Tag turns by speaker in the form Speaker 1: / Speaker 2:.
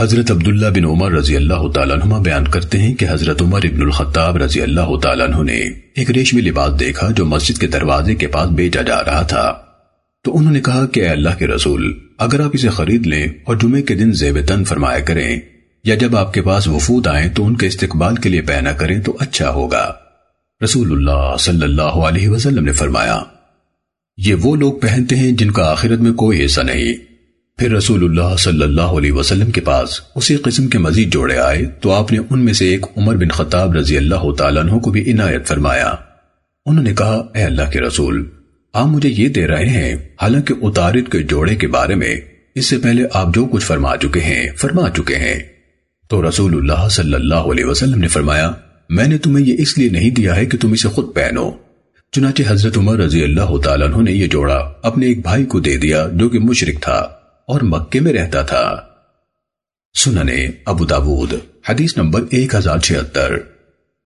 Speaker 1: حضرت عبداللہ بن عمر رضی اللہ تعالیٰ عنہ بیان کرتے ہیں کہ حضرت عمر ابن الخطاب رضی اللہ تعالیٰ عنہ نے ایک ریشمی لباس دیکھا جو مسجد کے دروازے کے پاس بیچا جا رہا تھا۔ تو انہوں نے کہا کہ اے اللہ کے رسول، اگر آپ اسے خرید لیں اور جمعے کے دن زیب تن فرمایا کریں یا جب آپ کے پاس وفود آئیں تو ان کے استقبال کے لیے پہنا کریں تو اچھا ہوگا۔ رسول اللہ صلی اللہ علیہ وسلم نے فرمایا، یہ وہ لوگ پہنتے ہیں جن کا آخرت میں کوئی حصہ نہیں۔ پھر رسول اللہ صلی اللہ علیہ وسلم کے پاس اسی قسم کے مزید جوڑے آئے تو آپ نے ان میں سے ایک عمر بن خطاب رضی اللہ تعالیٰ عنہ کو بھی عنایت فرمایا۔ انہوں نے کہا، اے اللہ کے رسول، آپ مجھے یہ دے رہے ہیں، حالانکہ اتارد کے جوڑے کے بارے میں اس سے پہلے آپ جو کچھ فرما چکے ہیں، فرما چکے ہیں۔ تو رسول اللہ صلی اللہ علیہ وسلم نے فرمایا، میں نے تمہیں یہ اس لیے نہیں دیا ہے کہ تم اسے خود پہنو۔ چنانچہ حضرت عمر رضی اللہ تعالیٰ عنہ نے یہ جوڑا اپنے ایک بھائی کو دے دیا جو کہ مشرک تھا۔ اور مکے میں رہتا تھا۔ سننے ابو داود حدیث نمبر ایک ہزار چھہتر۔